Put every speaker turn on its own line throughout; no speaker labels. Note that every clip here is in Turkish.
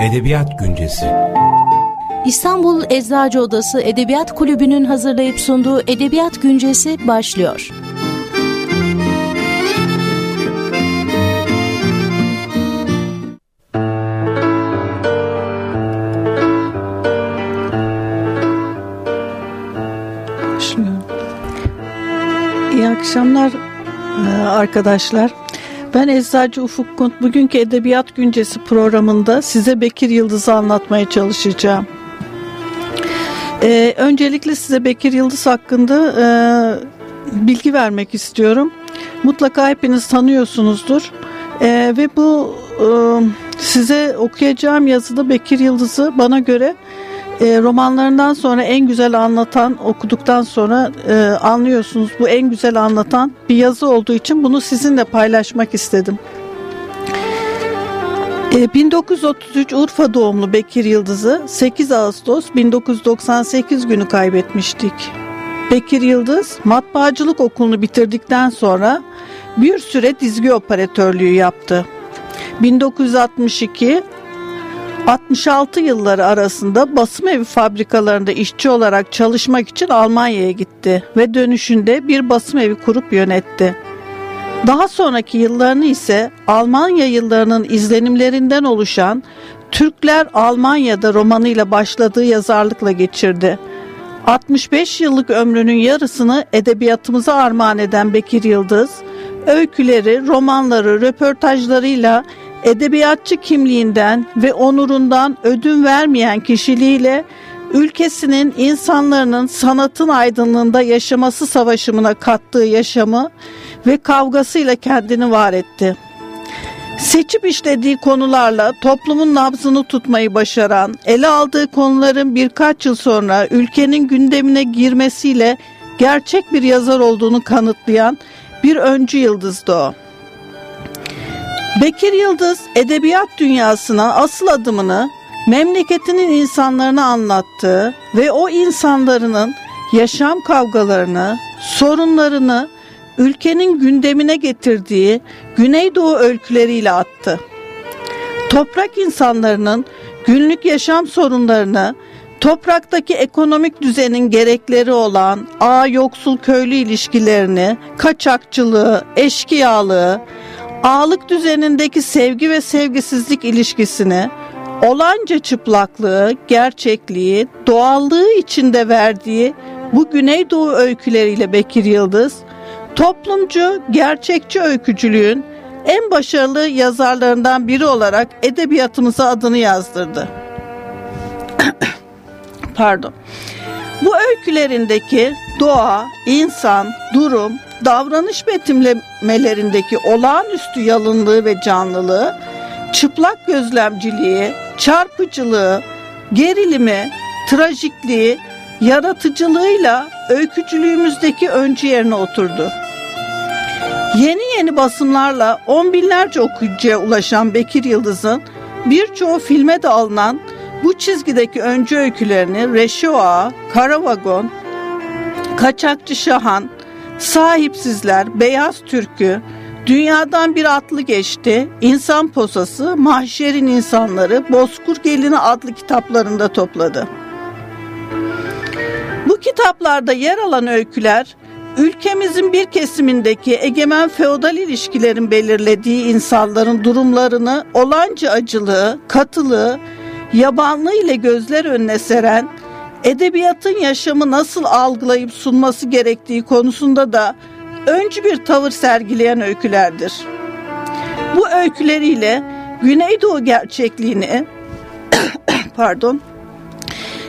Edebiyat Güncesi
İstanbul Eczacı Odası Edebiyat Kulübü'nün hazırlayıp sunduğu Edebiyat Güncesi başlıyor.
İyi akşamlar e, arkadaşlar. Ben Eczacı Ufuk Kunt. Bugünkü Edebiyat Güncesi programında size Bekir Yıldız'ı anlatmaya çalışacağım. Ee, öncelikle size Bekir Yıldız hakkında e, bilgi vermek istiyorum. Mutlaka hepiniz tanıyorsunuzdur. E, ve bu e, size okuyacağım yazıda Bekir Yıldız'ı bana göre e, romanlarından sonra en güzel anlatan okuduktan sonra e, anlıyorsunuz bu en güzel anlatan bir yazı olduğu için bunu sizinle paylaşmak istedim. E, 1933 Urfa doğumlu Bekir Yıldız'ı 8 Ağustos 1998 günü kaybetmiştik. Bekir Yıldız matbaacılık okulunu bitirdikten sonra bir süre dizgi operatörlüğü yaptı. 1962 66 yılları arasında basım evi fabrikalarında işçi olarak çalışmak için Almanya'ya gitti ve dönüşünde bir basım evi kurup yönetti. Daha sonraki yıllarını ise Almanya yıllarının izlenimlerinden oluşan Türkler Almanya'da romanıyla başladığı yazarlıkla geçirdi. 65 yıllık ömrünün yarısını edebiyatımıza armağan eden Bekir Yıldız, öyküleri, romanları, röportajlarıyla edebiyatçı kimliğinden ve onurundan ödün vermeyen kişiliğiyle ülkesinin insanların sanatın aydınlığında yaşaması savaşımına kattığı yaşamı ve kavgasıyla kendini var etti. Seçip işlediği konularla toplumun nabzını tutmayı başaran, ele aldığı konuların birkaç yıl sonra ülkenin gündemine girmesiyle gerçek bir yazar olduğunu kanıtlayan bir öncü yıldızdı o. Bekir Yıldız edebiyat dünyasına asıl adımını memleketinin insanlarına anlattığı ve o insanların yaşam kavgalarını, sorunlarını ülkenin gündemine getirdiği Güneydoğu öyküleriyle attı. Toprak insanlarının günlük yaşam sorunlarını, topraktaki ekonomik düzenin gerekleri olan ağ yoksul köylü ilişkilerini, kaçakçılığı, eşkıyalığı, ağlık düzenindeki sevgi ve sevgisizlik ilişkisini, olanca çıplaklığı, gerçekliği, doğallığı içinde verdiği bu Güneydoğu öyküleriyle Bekir Yıldız, toplumcu, gerçekçi öykücülüğün en başarılı yazarlarından biri olarak edebiyatımıza adını yazdırdı. Pardon. Bu öykülerindeki doğa, insan, durum, davranış betimlemelerindeki olağanüstü yalınlığı ve canlılığı, çıplak gözlemciliği, çarpıcılığı, gerilimi, trajikliği, yaratıcılığıyla öykücülüğümüzdeki öncü yerine oturdu. Yeni yeni basımlarla on binlerce okuyucuya ulaşan Bekir Yıldız'ın birçoğu filme de alınan bu çizgideki öncü öykülerini Reşoa, Karavagon, Kaçakçı Şahan, Sahipsizler, Beyaz Türkü, Dünyadan bir atlı geçti, İnsan Posası, Mahşerin İnsanları, Bozkur Gelini adlı kitaplarında topladı. Bu kitaplarda yer alan öyküler, ülkemizin bir kesimindeki egemen feodal ilişkilerin belirlediği insanların durumlarını olanca acılığı, katılığı, yabanlığı ile gözler önüne seren, edebiyatın yaşamı nasıl algılayıp sunması gerektiği konusunda da öncü bir tavır sergileyen öykülerdir. Bu öyküleriyle Güneydoğu gerçekliğini pardon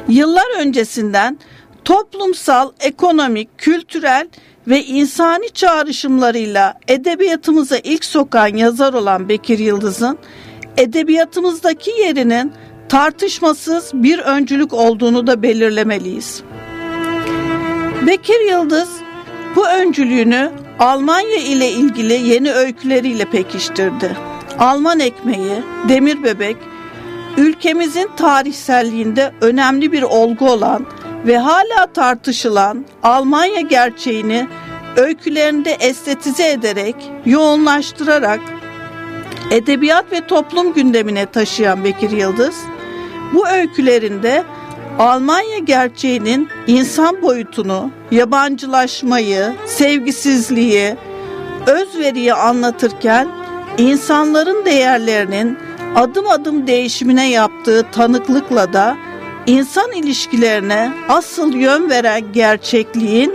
yıllar öncesinden toplumsal, ekonomik, kültürel ve insani çağrışımlarıyla edebiyatımıza ilk sokan yazar olan Bekir Yıldız'ın edebiyatımızdaki yerinin tartışmasız bir öncülük olduğunu da belirlemeliyiz. Bekir Yıldız bu öncülüğünü Almanya ile ilgili yeni öyküleriyle pekiştirdi. Alman ekmeği, demir bebek, ülkemizin tarihselliğinde önemli bir olgu olan ve hala tartışılan Almanya gerçeğini öykülerinde estetize ederek, yoğunlaştırarak edebiyat ve toplum gündemine taşıyan Bekir Yıldız, bu öykülerinde Almanya gerçeğinin insan boyutunu, yabancılaşmayı, sevgisizliği, özveriyi anlatırken insanların değerlerinin adım adım değişimine yaptığı tanıklıkla da insan ilişkilerine asıl yön veren gerçekliğin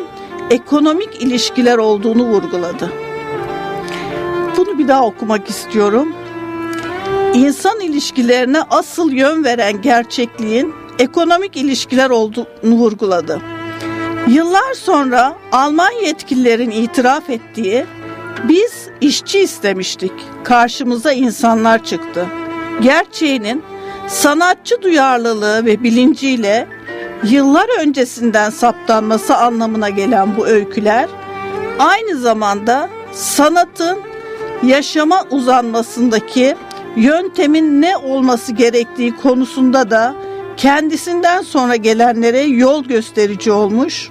ekonomik ilişkiler olduğunu vurguladı. Bunu bir daha okumak istiyorum. İnsan ilişkilerine asıl yön veren gerçekliğin ekonomik ilişkiler olduğunu vurguladı. Yıllar sonra Alman yetkililerin itiraf ettiği biz işçi istemiştik. Karşımıza insanlar çıktı. Gerçeğinin sanatçı duyarlılığı ve bilinciyle yıllar öncesinden saptanması anlamına gelen bu öyküler aynı zamanda sanatın yaşama uzanmasındaki yöntemin ne olması gerektiği konusunda da kendisinden sonra gelenlere yol gösterici olmuş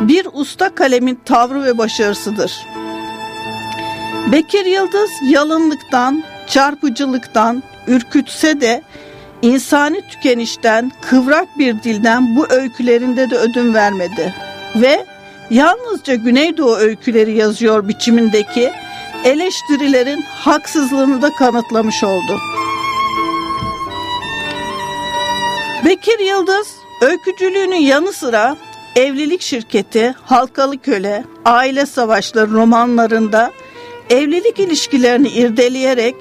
bir usta kalemin tavrı ve başarısıdır. Bekir Yıldız yalınlıktan, çarpıcılıktan ürkütse de insani tükenişten, kıvrak bir dilden bu öykülerinde de ödün vermedi ve yalnızca Güneydoğu öyküleri yazıyor biçimindeki eleştirilerin haksızlığını da kanıtlamış oldu. Bekir Yıldız öykücülüğünün yanı sıra Evlilik Şirketi, Halkalı Köle, Aile Savaşları romanlarında evlilik ilişkilerini irdeleyerek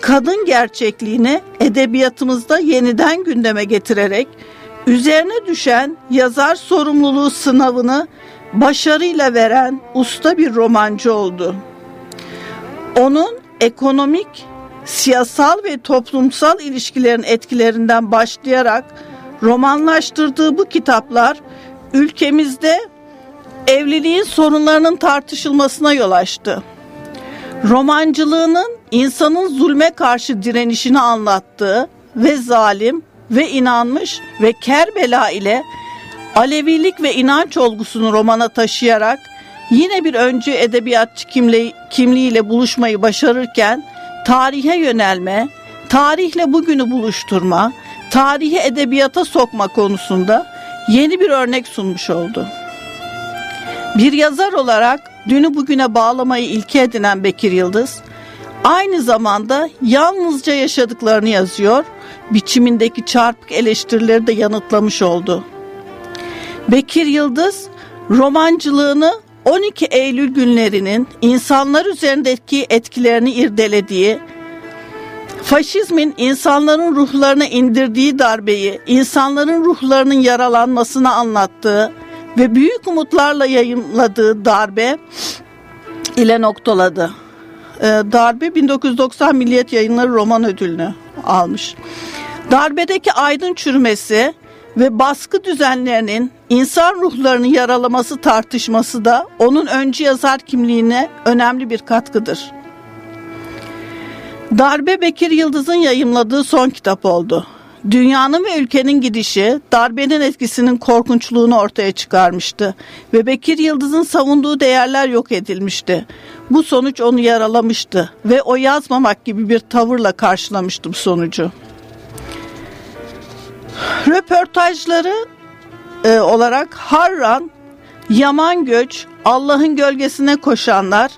kadın gerçekliğini edebiyatımızda yeniden gündeme getirerek üzerine düşen yazar sorumluluğu sınavını başarıyla veren usta bir romancı oldu. Onun ekonomik, siyasal ve toplumsal ilişkilerin etkilerinden başlayarak romanlaştırdığı bu kitaplar ülkemizde evliliğin sorunlarının tartışılmasına yol açtı. Romancılığının insanın zulme karşı direnişini anlattığı ve zalim ve inanmış ve Kerbela ile Alevilik ve inanç olgusunu romana taşıyarak yine bir öncü edebiyatçı kimliği, kimliğiyle buluşmayı başarırken tarihe yönelme, tarihle bugünü buluşturma, tarihi edebiyata sokma konusunda yeni bir örnek sunmuş oldu. Bir yazar olarak dünü bugüne bağlamayı ilke edinen Bekir Yıldız, aynı zamanda yalnızca yaşadıklarını yazıyor, biçimindeki çarpık eleştirileri de yanıtlamış oldu. Bekir Yıldız, romancılığını 12 Eylül günlerinin insanlar üzerindeki etkilerini irdelediği, faşizmin insanların ruhlarına indirdiği darbeyi, insanların ruhlarının yaralanmasını anlattığı ve büyük umutlarla yayımladığı darbe ile noktaladı. Ee, darbe 1990 Milliyet Yayınları Roman Ödülünü almış. Darbedeki aydın çürümesi ve baskı düzenlerinin insan ruhlarını yaralaması tartışması da onun öncü yazar kimliğine önemli bir katkıdır. Darbe Bekir Yıldız'ın yayımladığı son kitap oldu. Dünyanın ve ülkenin gidişi darbenin etkisinin korkunçluğunu ortaya çıkarmıştı ve Bekir Yıldız'ın savunduğu değerler yok edilmişti. Bu sonuç onu yaralamıştı ve o yazmamak gibi bir tavırla karşılamıştı bu sonucu. Röportajları e, olarak Harran, Yaman Göç, Allah'ın gölgesine koşanlar,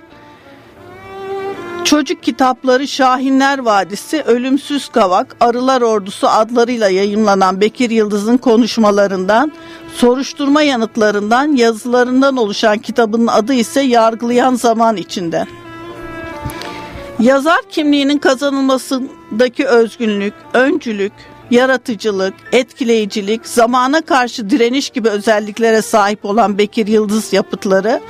Çocuk kitapları Şahinler Vadisi, Ölümsüz Kavak, Arılar Ordusu adlarıyla yayımlanan Bekir Yıldız'ın konuşmalarından, soruşturma yanıtlarından, yazılarından oluşan kitabın adı ise Yargılayan Zaman içinde. Yazar kimliğinin kazanılmasındaki özgünlük, öncülük, yaratıcılık, etkileyicilik, zamana karşı direniş gibi özelliklere sahip olan Bekir Yıldız yapıtları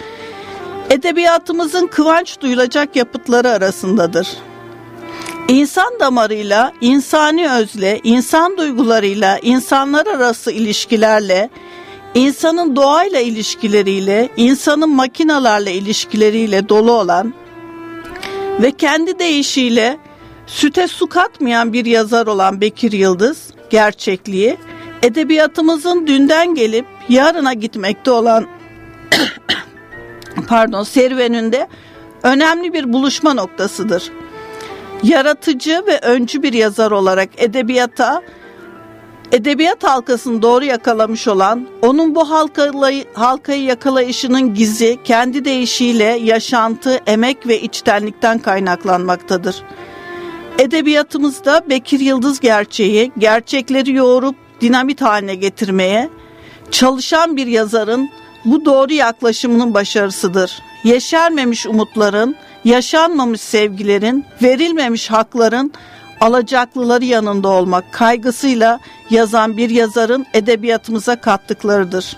edebiyatımızın kıvanç duyulacak yapıtları arasındadır. İnsan damarıyla, insani özle, insan duygularıyla, insanlar arası ilişkilerle, insanın doğayla ilişkileriyle, insanın makinalarla ilişkileriyle dolu olan ve kendi deyişiyle süte su katmayan bir yazar olan Bekir Yıldız, gerçekliği, edebiyatımızın dünden gelip yarına gitmekte olan pardon serüveninde önemli bir buluşma noktasıdır. Yaratıcı ve öncü bir yazar olarak edebiyata edebiyat halkasını doğru yakalamış olan, onun bu halkayı, halkayı yakalayışının gizi kendi deyişiyle yaşantı, emek ve içtenlikten kaynaklanmaktadır. Edebiyatımızda Bekir Yıldız gerçeği, gerçekleri yoğurup dinamit haline getirmeye, çalışan bir yazarın bu doğru yaklaşımının başarısıdır. Yeşermemiş umutların, yaşanmamış sevgilerin, verilmemiş hakların alacaklıları yanında olmak kaygısıyla yazan bir yazarın edebiyatımıza kattıklarıdır.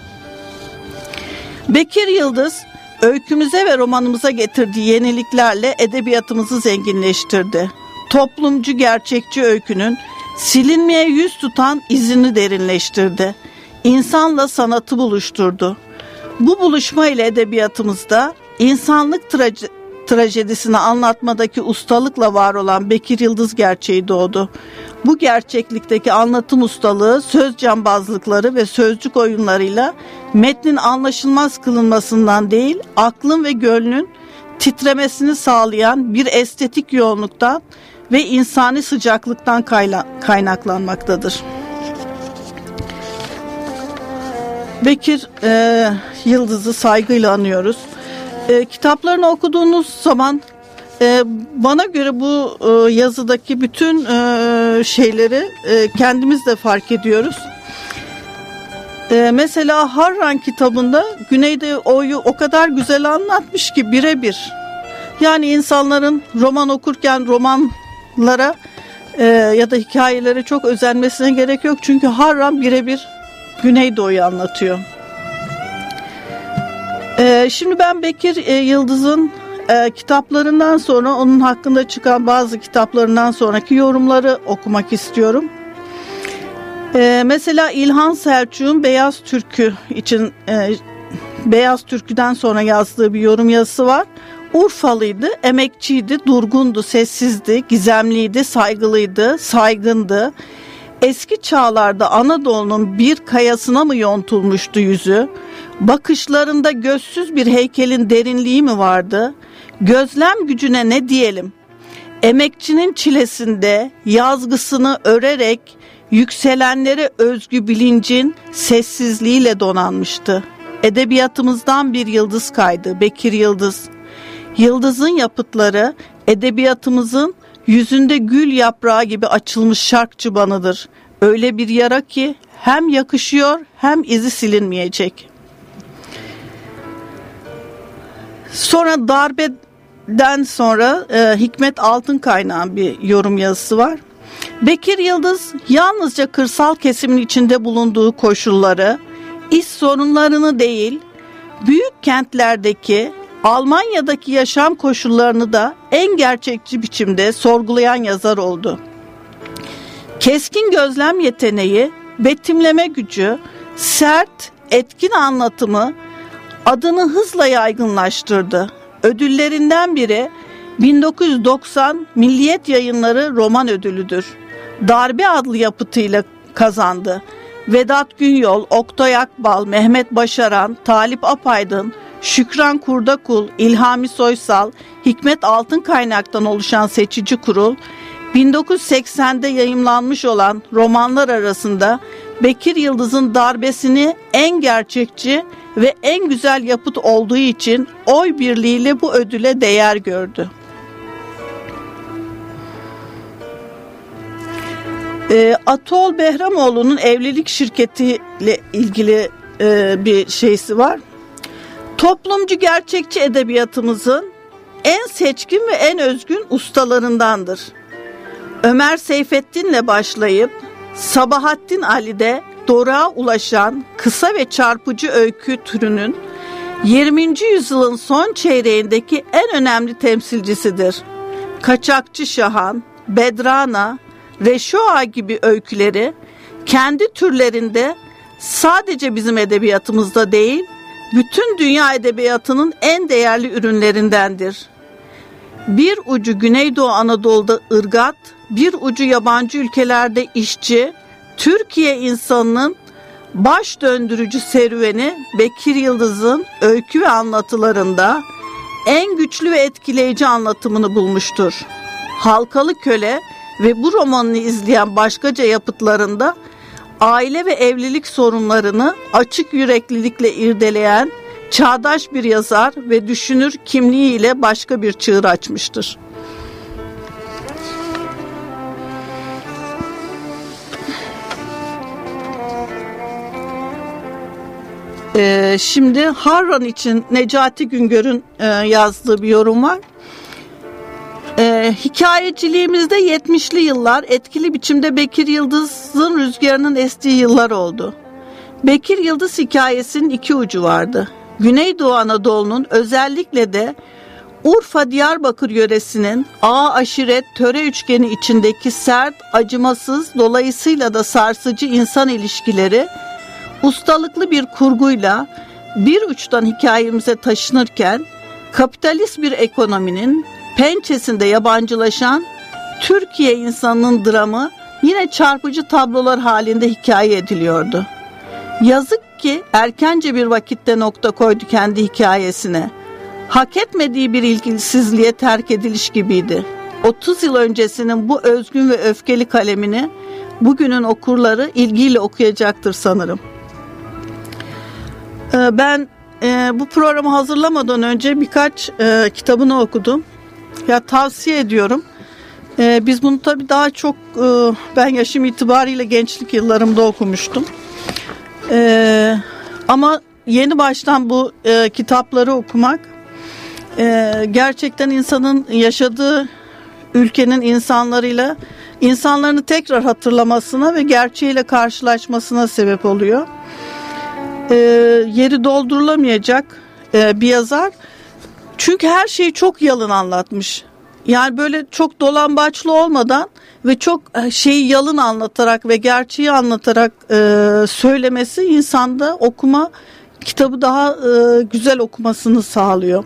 Bekir Yıldız, öykümüze ve romanımıza getirdiği yeniliklerle edebiyatımızı zenginleştirdi. Toplumcu gerçekçi öykünün silinmeye yüz tutan izini derinleştirdi. İnsanla sanatı buluşturdu. Bu buluşma ile edebiyatımızda insanlık traje- trajedisini anlatmadaki ustalıkla var olan Bekir Yıldız gerçeği doğdu. Bu gerçeklikteki anlatım ustalığı, söz cambazlıkları ve sözcük oyunlarıyla metnin anlaşılmaz kılınmasından değil, aklın ve gönlün titremesini sağlayan bir estetik yoğunluktan ve insani sıcaklıktan kaynaklanmaktadır. Bekir e, Yıldız'ı saygıyla anıyoruz. E, kitaplarını okuduğunuz zaman e, bana göre bu e, yazıdaki bütün e, şeyleri e, kendimiz de fark ediyoruz. E, mesela Harran kitabında Güneyde O'yu o kadar güzel anlatmış ki birebir. Yani insanların roman okurken romanlara e, ya da hikayelere çok özenmesine gerek yok. Çünkü Harran birebir Güneydoğu'yu anlatıyor. Ee, şimdi ben Bekir e, Yıldız'ın e, kitaplarından sonra onun hakkında çıkan bazı kitaplarından sonraki yorumları okumak istiyorum. Ee, mesela İlhan Selçuk'un Beyaz Türkü için e, Beyaz Türkü'den sonra yazdığı bir yorum yazısı var. Urfalıydı, emekçiydi, durgundu, sessizdi, gizemliydi, saygılıydı, saygındı. Eski çağlarda Anadolu'nun bir kayasına mı yontulmuştu yüzü? Bakışlarında gözsüz bir heykelin derinliği mi vardı? Gözlem gücüne ne diyelim? Emekçinin çilesinde yazgısını örerek yükselenlere özgü bilincin sessizliğiyle donanmıştı. Edebiyatımızdan bir yıldız kaydı, Bekir Yıldız. Yıldızın yapıtları edebiyatımızın yüzünde gül yaprağı gibi açılmış şark çıbanıdır. Öyle bir yara ki hem yakışıyor hem izi silinmeyecek. Sonra darbeden sonra e, Hikmet Altın kaynağın bir yorum yazısı var. Bekir Yıldız yalnızca kırsal kesimin içinde bulunduğu koşulları, iş sorunlarını değil, büyük kentlerdeki Almanya'daki yaşam koşullarını da en gerçekçi biçimde sorgulayan yazar oldu. Keskin gözlem yeteneği, betimleme gücü, sert, etkin anlatımı adını hızla yaygınlaştırdı. Ödüllerinden biri 1990 Milliyet Yayınları roman ödülüdür. Darbe adlı yapıtıyla kazandı. Vedat Günyol, Oktay Akbal, Mehmet Başaran, Talip Apaydın, Şükran Kurdakul, İlhami Soysal, Hikmet Altın kaynaktan oluşan seçici kurul, 1980'de yayımlanmış olan romanlar arasında Bekir Yıldız'ın darbesini en gerçekçi ve en güzel yapıt olduğu için oy birliğiyle bu ödüle değer gördü. E, Atol Behramoğlu'nun evlilik şirketiyle ilgili e, bir şeysi var. Toplumcu gerçekçi edebiyatımızın en seçkin ve en özgün ustalarındandır. Ömer Seyfettin'le başlayıp Sabahattin Ali'de Doruk'a ulaşan kısa ve çarpıcı öykü türünün 20. yüzyılın son çeyreğindeki en önemli temsilcisidir. Kaçakçı Şahan, Bedrana, Reşoa gibi öyküleri kendi türlerinde sadece bizim edebiyatımızda değil, bütün dünya edebiyatının en değerli ürünlerindendir. Bir ucu Güneydoğu Anadolu'da ırgat, bir ucu yabancı ülkelerde işçi, Türkiye insanının baş döndürücü serüveni Bekir Yıldız'ın öykü ve anlatılarında en güçlü ve etkileyici anlatımını bulmuştur. Halkalı Köle ve bu romanını izleyen başkaca yapıtlarında aile ve evlilik sorunlarını açık yüreklilikle irdeleyen çağdaş bir yazar ve düşünür kimliğiyle başka bir çığır açmıştır. Ee, şimdi Harran için Necati Güngör'ün e, yazdığı bir yorum var. Ee, hikayeciliğimizde 70'li yıllar etkili biçimde Bekir Yıldız'ın rüzgarının estiği yıllar oldu. Bekir Yıldız hikayesinin iki ucu vardı. Güneydoğu Anadolu'nun özellikle de Urfa Diyarbakır yöresinin ağa aşiret töre üçgeni içindeki sert, acımasız, dolayısıyla da sarsıcı insan ilişkileri ustalıklı bir kurguyla bir uçtan hikayemize taşınırken kapitalist bir ekonominin pençesinde yabancılaşan Türkiye insanının dramı yine çarpıcı tablolar halinde hikaye ediliyordu. Yazık ki erkence bir vakitte nokta koydu kendi hikayesine. Hak etmediği bir ilgisizliğe terk ediliş gibiydi. 30 yıl öncesinin bu özgün ve öfkeli kalemini bugünün okurları ilgiyle okuyacaktır sanırım. Ee, ben e, bu programı hazırlamadan önce birkaç e, kitabını okudum. Ya tavsiye ediyorum. Ee, biz bunu tabii daha çok e, ben yaşım itibariyle gençlik yıllarımda okumuştum. Ee, ama yeni baştan bu e, kitapları okumak e, gerçekten insanın yaşadığı ülkenin insanlarıyla insanlarını tekrar hatırlamasına ve gerçeğiyle karşılaşmasına sebep oluyor. E, yeri doldurulamayacak e, bir yazar. Çünkü her şeyi çok yalın anlatmış. Yani böyle çok dolambaçlı olmadan ve çok e, şeyi yalın anlatarak ve gerçeği anlatarak e, söylemesi insanda okuma kitabı daha e, güzel okumasını sağlıyor.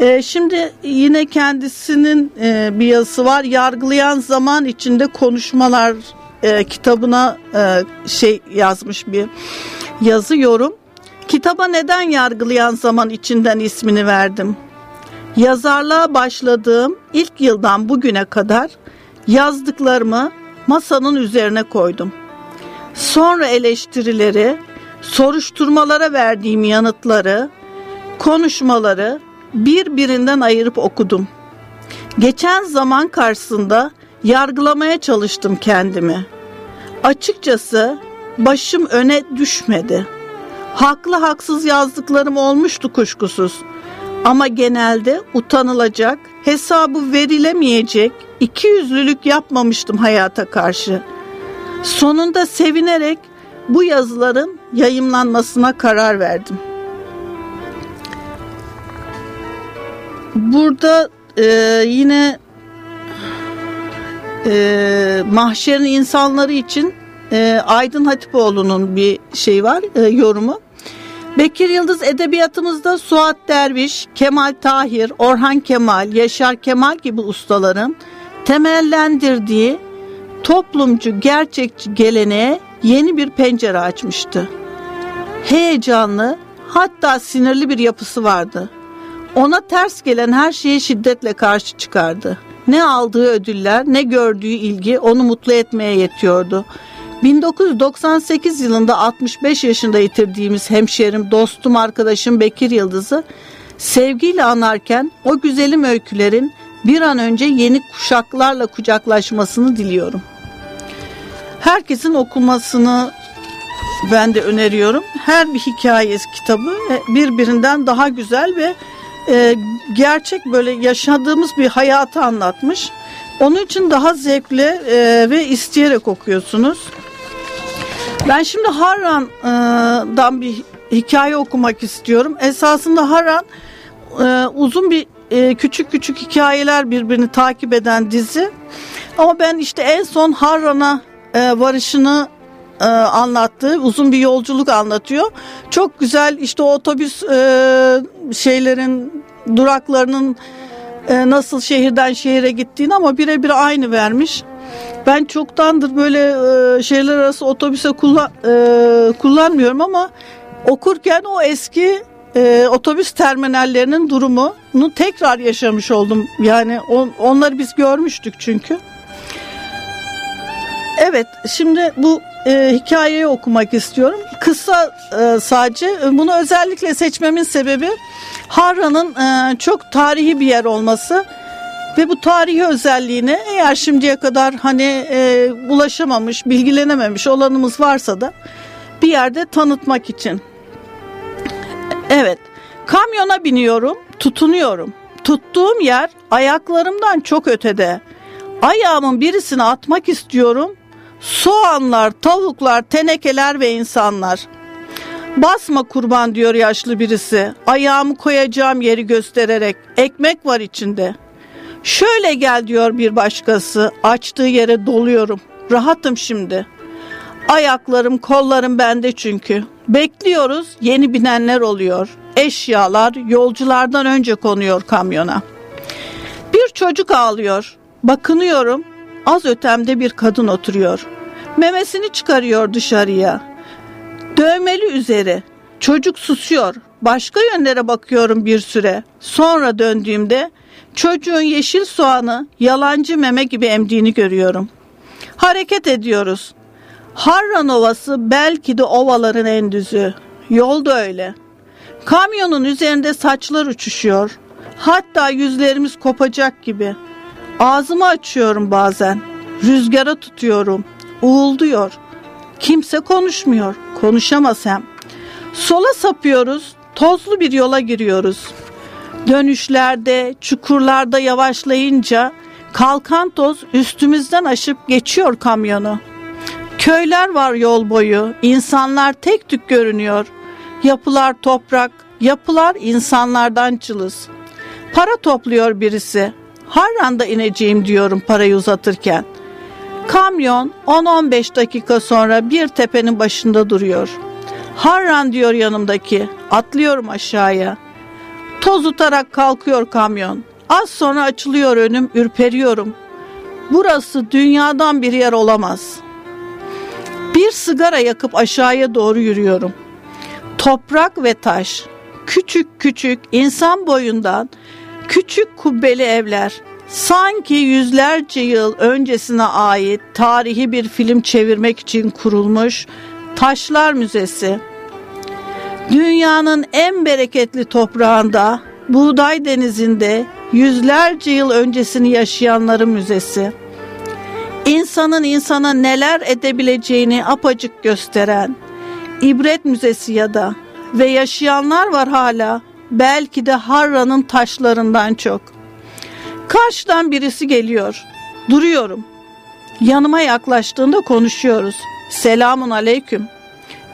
E, şimdi yine kendisinin e, bir yazısı var. Yargılayan zaman içinde konuşmalar e, kitabına e, şey yazmış bir yazı yorum. Kitaba neden yargılayan zaman içinden ismini verdim? Yazarlığa başladığım ilk yıldan bugüne kadar yazdıklarımı masanın üzerine koydum. Sonra eleştirileri, soruşturmalara verdiğim yanıtları, konuşmaları birbirinden ayırıp okudum. Geçen zaman karşısında yargılamaya çalıştım kendimi. Açıkçası başım öne düşmedi. Haklı haksız yazdıklarım olmuştu kuşkusuz. Ama genelde utanılacak, hesabı verilemeyecek iki yüzlülük yapmamıştım hayata karşı. Sonunda sevinerek bu yazıların yayımlanmasına karar verdim. Burada e, yine e, mahşerin insanları için e, Aydın Hatipoğlu'nun bir şey var, e, yorumu. Bekir Yıldız edebiyatımızda Suat Derviş, Kemal Tahir, Orhan Kemal, Yaşar Kemal gibi ustaların temellendirdiği toplumcu, gerçekçi geleneğe yeni bir pencere açmıştı. Heyecanlı, hatta sinirli bir yapısı vardı. Ona ters gelen her şeye şiddetle karşı çıkardı. Ne aldığı ödüller, ne gördüğü ilgi onu mutlu etmeye yetiyordu. 1998 yılında 65 yaşında yitirdiğimiz hemşerim, dostum, arkadaşım Bekir Yıldız'ı sevgiyle anarken o güzelim öykülerin bir an önce yeni kuşaklarla kucaklaşmasını diliyorum. Herkesin okumasını ben de öneriyorum. Her bir hikaye kitabı birbirinden daha güzel ve e, gerçek böyle yaşadığımız bir hayatı anlatmış. Onun için daha zevkli e, ve isteyerek okuyorsunuz. Ben şimdi Harran'dan bir hikaye okumak istiyorum. Esasında Harran e, uzun bir e, küçük küçük hikayeler birbirini takip eden dizi. Ama ben işte en son Harran'a e, varışını anlattığı uzun bir yolculuk anlatıyor. Çok güzel işte otobüs şeylerin duraklarının nasıl şehirden şehire gittiğini ama birebir aynı vermiş. Ben çoktandır böyle e, şeyler arası otobüse kullan, e, kullanmıyorum ama okurken o eski e, otobüs terminallerinin durumunu tekrar yaşamış oldum. Yani on, onları biz görmüştük çünkü. Evet şimdi bu e, hikayeyi okumak istiyorum. Kısa e, sadece bunu özellikle seçmemin sebebi Harran'ın e, çok tarihi bir yer olması ve bu tarihi özelliğine eğer şimdiye kadar hani e, ulaşamamış, bilgilenememiş olanımız varsa da bir yerde tanıtmak için. Evet, kamyona biniyorum, tutunuyorum. Tuttuğum yer ayaklarımdan çok ötede. Ayağımın birisini atmak istiyorum. Soğanlar, tavuklar, tenekeler ve insanlar. Basma kurban diyor yaşlı birisi. Ayağımı koyacağım yeri göstererek. Ekmek var içinde. Şöyle gel diyor bir başkası. Açtığı yere doluyorum. Rahatım şimdi. Ayaklarım, kollarım bende çünkü. Bekliyoruz, yeni binenler oluyor. Eşyalar yolculardan önce konuyor kamyona. Bir çocuk ağlıyor. Bakınıyorum. Az ötemde bir kadın oturuyor. Memesini çıkarıyor dışarıya. Dövmeli üzeri. Çocuk susuyor. Başka yönlere bakıyorum bir süre. Sonra döndüğümde çocuğun yeşil soğanı yalancı meme gibi emdiğini görüyorum. Hareket ediyoruz. Harran Ovası belki de ovaların en düzü. Yol da öyle. Kamyonun üzerinde saçlar uçuşuyor. Hatta yüzlerimiz kopacak gibi. Ağzımı açıyorum bazen. Rüzgara tutuyorum. Uğulduyor. Kimse konuşmuyor. Konuşamaz hem. Sola sapıyoruz. Tozlu bir yola giriyoruz. Dönüşlerde, çukurlarda yavaşlayınca kalkan toz üstümüzden aşıp geçiyor kamyonu. Köyler var yol boyu. İnsanlar tek tük görünüyor. Yapılar toprak, yapılar insanlardan cılız. Para topluyor birisi. Harran'da ineceğim diyorum parayı uzatırken. Kamyon 10-15 dakika sonra bir tepenin başında duruyor. Harran diyor yanımdaki. Atlıyorum aşağıya. Toz utarak kalkıyor kamyon. Az sonra açılıyor önüm, ürperiyorum. Burası dünyadan bir yer olamaz. Bir sigara yakıp aşağıya doğru yürüyorum. Toprak ve taş, küçük küçük insan boyundan küçük kubbeli evler, sanki yüzlerce yıl öncesine ait tarihi bir film çevirmek için kurulmuş Taşlar Müzesi. Dünyanın en bereketli toprağında, Buğday Denizi'nde yüzlerce yıl öncesini yaşayanların müzesi. İnsanın insana neler edebileceğini apacık gösteren ibret müzesi ya da ve yaşayanlar var hala belki de Harran'ın taşlarından çok. Karşıdan birisi geliyor. Duruyorum. Yanıma yaklaştığında konuşuyoruz. Selamun aleyküm.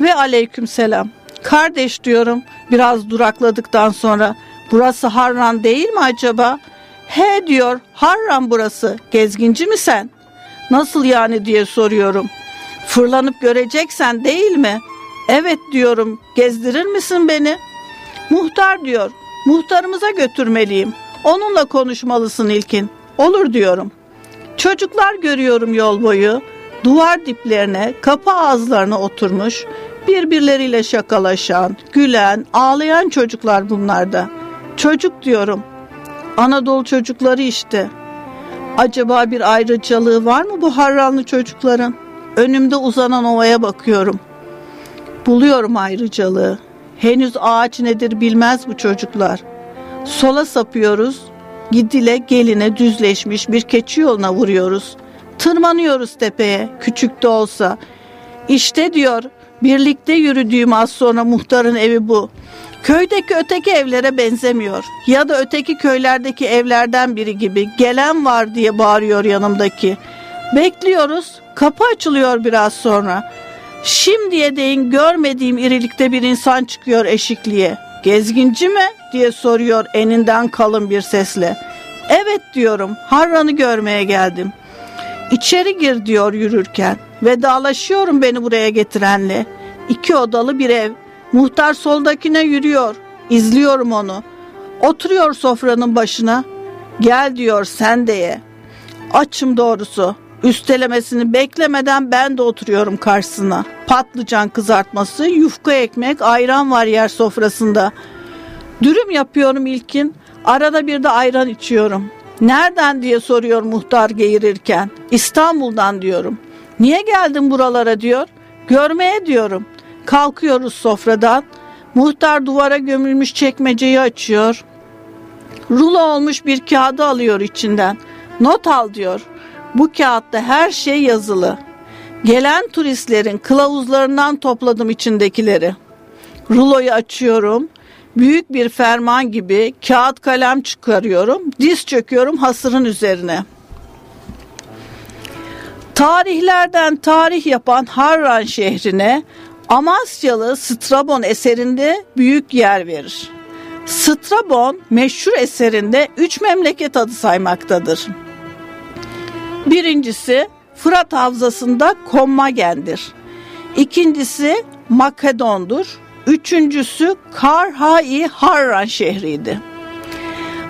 Ve aleyküm selam. Kardeş diyorum biraz durakladıktan sonra. Burası Harran değil mi acaba? He diyor Harran burası. Gezginci mi sen? Nasıl yani diye soruyorum. Fırlanıp göreceksen değil mi? Evet diyorum. Gezdirir misin beni? Muhtar diyor. Muhtarımıza götürmeliyim. Onunla konuşmalısın ilkin. Olur diyorum. Çocuklar görüyorum yol boyu. Duvar diplerine, kapı ağızlarına oturmuş, birbirleriyle şakalaşan, gülen, ağlayan çocuklar bunlarda. Çocuk diyorum. Anadolu çocukları işte. Acaba bir ayrıcalığı var mı bu harranlı çocukların? Önümde uzanan ovaya bakıyorum. Buluyorum ayrıcalığı. Henüz ağaç nedir bilmez bu çocuklar. Sola sapıyoruz. Gidile geline düzleşmiş bir keçi yoluna vuruyoruz. Tırmanıyoruz tepeye küçük de olsa. İşte diyor birlikte yürüdüğüm az sonra muhtarın evi bu. Köydeki öteki evlere benzemiyor. Ya da öteki köylerdeki evlerden biri gibi. Gelen var diye bağırıyor yanımdaki. Bekliyoruz. Kapı açılıyor biraz sonra. Şimdiye değin görmediğim irilikte bir insan çıkıyor eşikliğe. Gezginci mi diye soruyor eninden kalın bir sesle. Evet diyorum Harran'ı görmeye geldim. İçeri gir diyor yürürken. Vedalaşıyorum beni buraya getirenle. İki odalı bir ev. Muhtar soldakine yürüyor. İzliyorum onu. Oturuyor sofranın başına. Gel diyor sen de. Açım doğrusu. Üstelemesini beklemeden ben de oturuyorum karşısına. Patlıcan kızartması, yufka ekmek, ayran var yer sofrasında. Dürüm yapıyorum ilkin. Arada bir de ayran içiyorum. Nereden diye soruyor muhtar geğirirken. İstanbul'dan diyorum. Niye geldin buralara diyor. Görmeye diyorum. Kalkıyoruz sofradan. Muhtar duvara gömülmüş çekmeceyi açıyor. Rulo olmuş bir kağıdı alıyor içinden. Not al diyor. Bu kağıtta her şey yazılı. Gelen turistlerin kılavuzlarından topladım içindekileri. Ruloyu açıyorum. Büyük bir ferman gibi kağıt kalem çıkarıyorum. Diz çöküyorum hasırın üzerine. Tarihlerden tarih yapan Harran şehrine Amasyalı Strabon eserinde büyük yer verir. Strabon meşhur eserinde üç memleket adı saymaktadır. Birincisi Fırat Havzası'nda Kommagen'dir. İkincisi Makedon'dur. Üçüncüsü Karhai Harran şehriydi.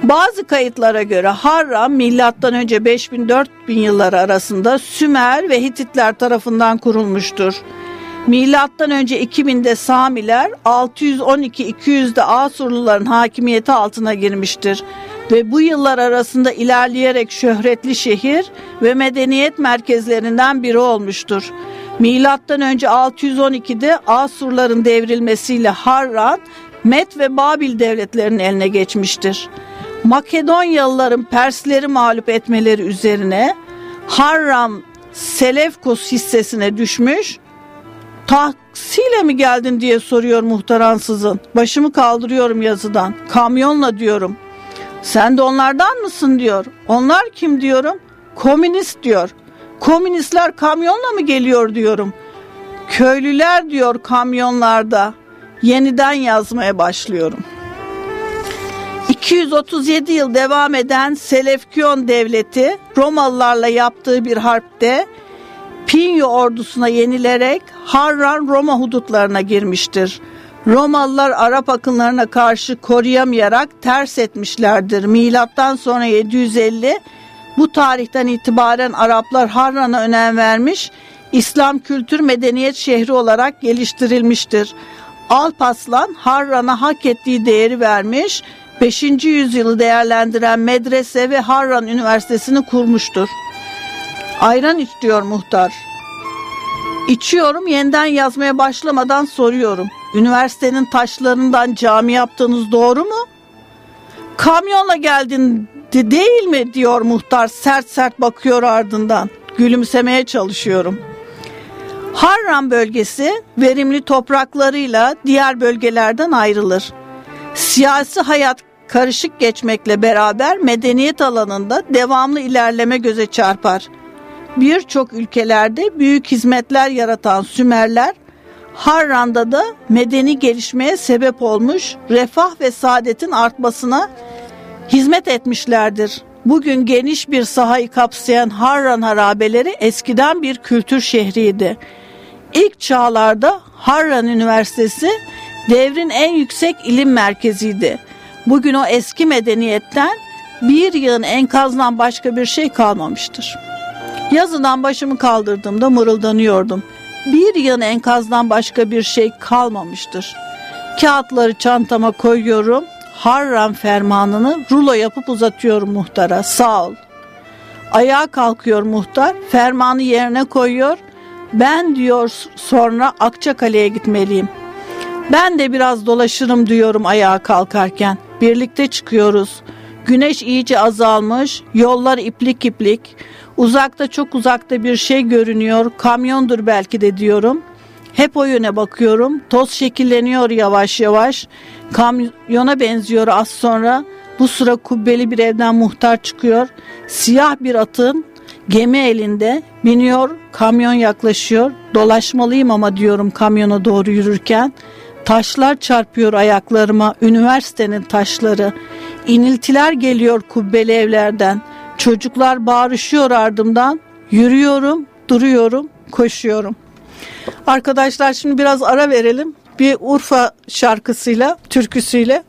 Bazı kayıtlara göre Harran milattan önce 5000-4000 yılları arasında Sümer ve Hititler tarafından kurulmuştur. Milattan önce 2000'de Samiler, 612-200'de Asurluların hakimiyeti altına girmiştir ve bu yıllar arasında ilerleyerek şöhretli şehir ve medeniyet merkezlerinden biri olmuştur. Milattan önce 612'de Asurların devrilmesiyle Harran, Med ve Babil devletlerinin eline geçmiştir. Makedonyalıların Persleri mağlup etmeleri üzerine Harran Selevkos hissesine düşmüş Taksiyle mi geldin diye soruyor muhtar ansızın. Başımı kaldırıyorum yazıdan. Kamyonla diyorum. Sen de onlardan mısın diyor. Onlar kim diyorum. Komünist diyor. Komünistler kamyonla mı geliyor diyorum. Köylüler diyor kamyonlarda. Yeniden yazmaya başlıyorum. 237 yıl devam eden Selevkion devleti Romalılarla yaptığı bir harpte Pinyo ordusuna yenilerek Harran Roma hudutlarına girmiştir. Romalılar Arap akınlarına karşı koruyamayarak ters etmişlerdir. Milattan sonra 750 bu tarihten itibaren Araplar Harran'a önem vermiş, İslam kültür medeniyet şehri olarak geliştirilmiştir. Alpaslan Harran'a hak ettiği değeri vermiş, 5. yüzyılı değerlendiren medrese ve Harran Üniversitesi'ni kurmuştur. Ayran iç diyor muhtar. İçiyorum yeniden yazmaya başlamadan soruyorum. Üniversitenin taşlarından cami yaptığınız doğru mu? Kamyonla geldin de değil mi diyor muhtar sert sert bakıyor ardından. Gülümsemeye çalışıyorum. Harran bölgesi verimli topraklarıyla diğer bölgelerden ayrılır. Siyasi hayat karışık geçmekle beraber medeniyet alanında devamlı ilerleme göze çarpar. Birçok ülkelerde büyük hizmetler yaratan Sümerler Harran'da da medeni gelişmeye sebep olmuş, refah ve saadetin artmasına hizmet etmişlerdir. Bugün geniş bir sahayı kapsayan Harran harabeleri eskiden bir kültür şehriydi. İlk çağlarda Harran Üniversitesi devrin en yüksek ilim merkeziydi. Bugün o eski medeniyetten bir yığın enkazdan başka bir şey kalmamıştır. Yazıdan başımı kaldırdığımda mırıldanıyordum. Bir yığın enkazdan başka bir şey kalmamıştır. Kağıtları çantama koyuyorum. Harran fermanını rulo yapıp uzatıyorum muhtara. Sağ ol. Ayağa kalkıyor muhtar. Fermanı yerine koyuyor. Ben diyor sonra Akçakale'ye gitmeliyim. Ben de biraz dolaşırım diyorum ayağa kalkarken. Birlikte çıkıyoruz. Güneş iyice azalmış, yollar iplik iplik. Uzakta çok uzakta bir şey görünüyor. Kamyondur belki de diyorum. Hep o yöne bakıyorum. Toz şekilleniyor yavaş yavaş. Kamyona benziyor az sonra. Bu sıra kubbeli bir evden muhtar çıkıyor. Siyah bir atın gemi elinde biniyor. Kamyon yaklaşıyor. Dolaşmalıyım ama diyorum kamyona doğru yürürken. Taşlar çarpıyor ayaklarıma. Üniversitenin taşları. İniltiler geliyor kubbeli evlerden. Çocuklar bağırışıyor ardımdan. Yürüyorum, duruyorum, koşuyorum. Arkadaşlar şimdi biraz ara verelim. Bir Urfa şarkısıyla, türküsüyle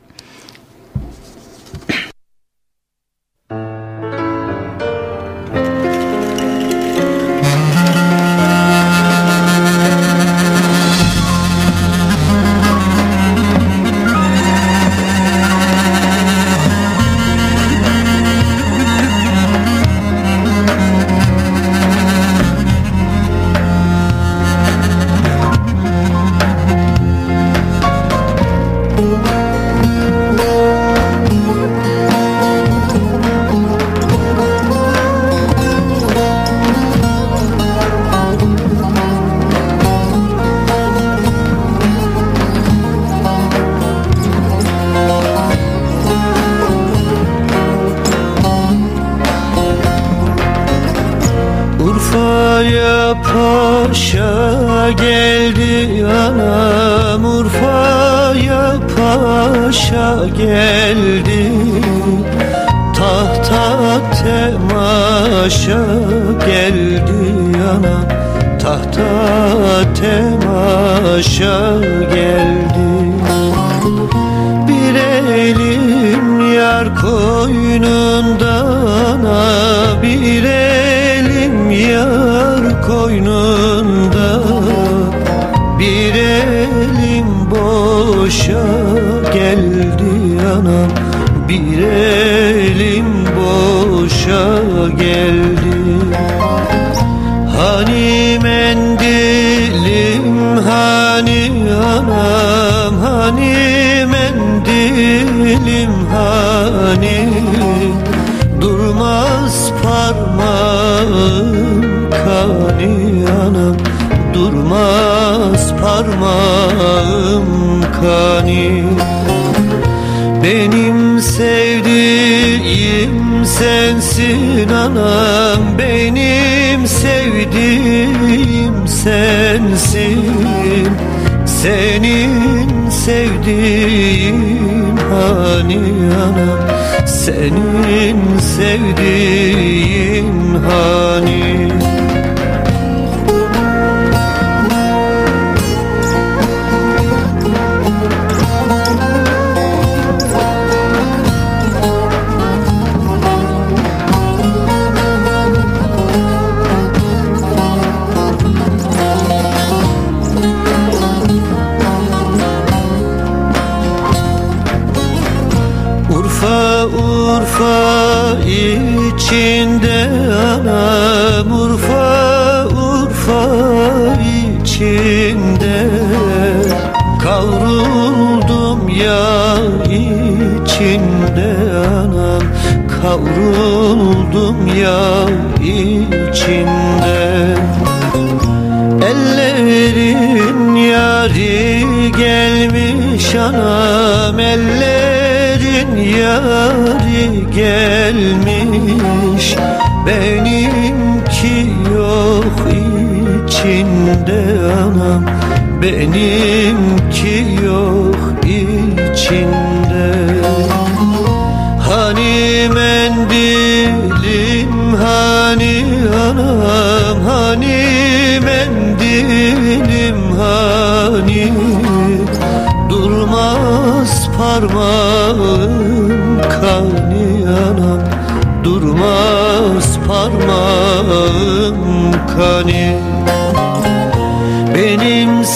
Benim sevdiğim sensin. Senin sevdiğin hani anam. Senin sevdiğin hani içinde anam. Benimki yok içinde. Hani mendilim hani anam Hani mendilim hani Durmaz parmağım kani anam. Durmaz parmağım kani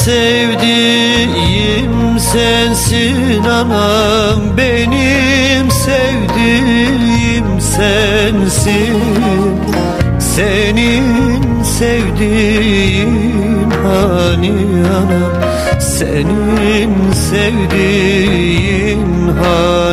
sevdiğim sensin anam Benim sevdiğim sensin. Senin sevdiğin hani anam Senin sevdiğin hani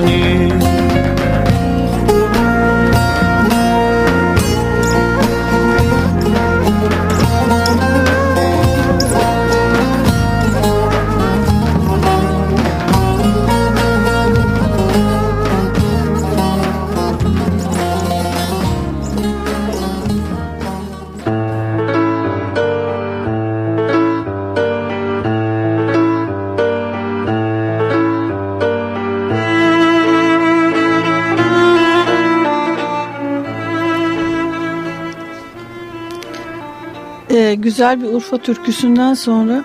güzel bir Urfa türküsünden sonra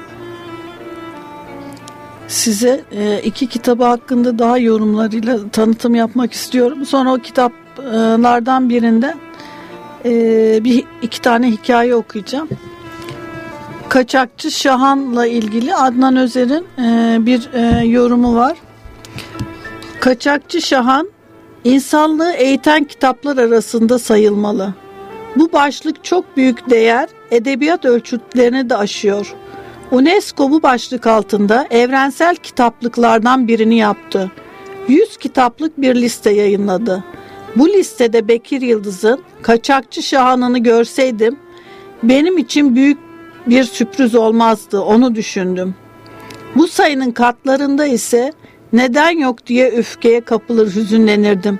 size e, iki kitabı hakkında daha yorumlarıyla tanıtım yapmak istiyorum. Sonra o kitaplardan birinde e, bir iki tane hikaye okuyacağım. Kaçakçı Şahan'la ilgili Adnan Özer'in e, bir yorumu var. Kaçakçı Şahan insanlığı eğiten kitaplar arasında sayılmalı. Bu başlık çok büyük değer, edebiyat ölçütlerini de aşıyor. UNESCO bu başlık altında evrensel kitaplıklardan birini yaptı. 100 kitaplık bir liste yayınladı. Bu listede Bekir Yıldız'ın Kaçakçı Şahan'ını görseydim benim için büyük bir sürpriz olmazdı onu düşündüm. Bu sayının katlarında ise neden yok diye öfkeye kapılır hüzünlenirdim.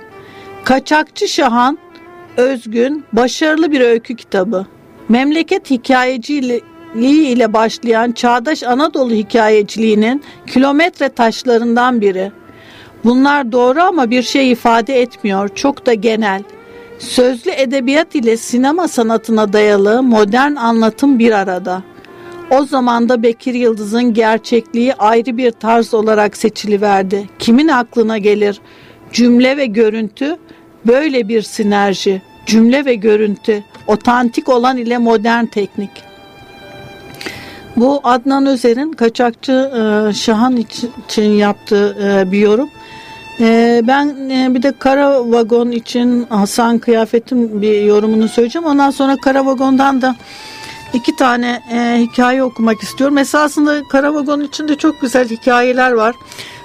Kaçakçı Şahan özgün, başarılı bir öykü kitabı. Memleket hikayeciliği ile başlayan çağdaş Anadolu hikayeciliğinin kilometre taşlarından biri. Bunlar doğru ama bir şey ifade etmiyor, çok da genel. Sözlü edebiyat ile sinema sanatına dayalı modern anlatım bir arada. O zaman da Bekir Yıldız'ın gerçekliği ayrı bir tarz olarak seçiliverdi. Kimin aklına gelir? Cümle ve görüntü böyle bir sinerji. Cümle ve görüntü, otantik olan ile modern teknik. Bu Adnan Özer'in Kaçakçı e, Şahan için yaptığı e, bir yorum. E, ben bir de Kara Vagon için Hasan Kıyafet'in bir yorumunu söyleyeceğim. Ondan sonra Kara Vagon'dan da iki tane hikaye okumak istiyorum. Esasında Kara Vagon içinde çok güzel hikayeler var.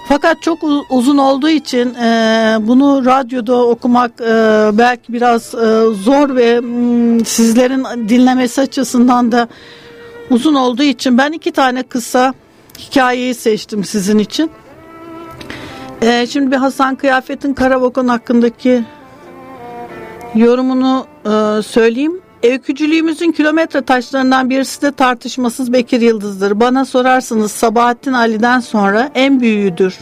Fakat çok uzun olduğu için e, bunu radyoda okumak e, belki biraz e, zor ve m, sizlerin dinlemesi açısından da uzun olduğu için ben iki tane kısa hikayeyi seçtim sizin için. E, şimdi bir Hasan Kıyafet'in Karavokon hakkındaki yorumunu e, söyleyeyim. Öykücülüğümüzün kilometre taşlarından birisi de tartışmasız Bekir Yıldız'dır. Bana sorarsanız Sabahattin Ali'den sonra en büyüğüdür.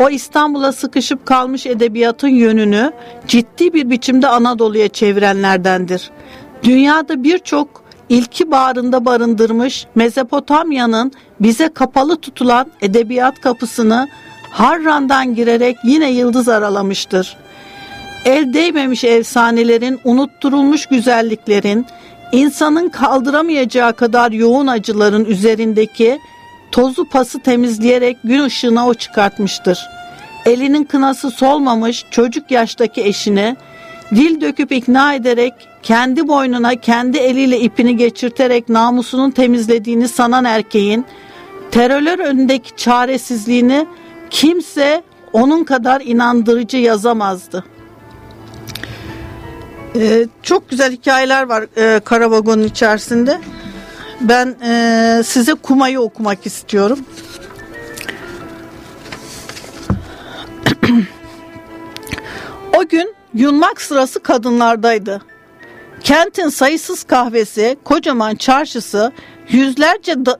O İstanbul'a sıkışıp kalmış edebiyatın yönünü ciddi bir biçimde Anadolu'ya çevirenlerdendir. Dünyada birçok ilki bağrında barındırmış Mezopotamya'nın bize kapalı tutulan edebiyat kapısını Harran'dan girerek yine yıldız aralamıştır.'' El değmemiş efsanelerin, unutturulmuş güzelliklerin, insanın kaldıramayacağı kadar yoğun acıların üzerindeki tozu pası temizleyerek gün ışığına o çıkartmıştır. Elinin kınası solmamış çocuk yaştaki eşini, dil döküp ikna ederek kendi boynuna kendi eliyle ipini geçirterek namusunun temizlediğini sanan erkeğin terörler önündeki çaresizliğini kimse onun kadar inandırıcı yazamazdı.'' Ee, çok güzel hikayeler var e, Karavagon'un içerisinde. Ben e, size Kuma'yı okumak istiyorum. o gün yunmak sırası kadınlardaydı. Kentin sayısız kahvesi, kocaman çarşısı, yüzlerce da,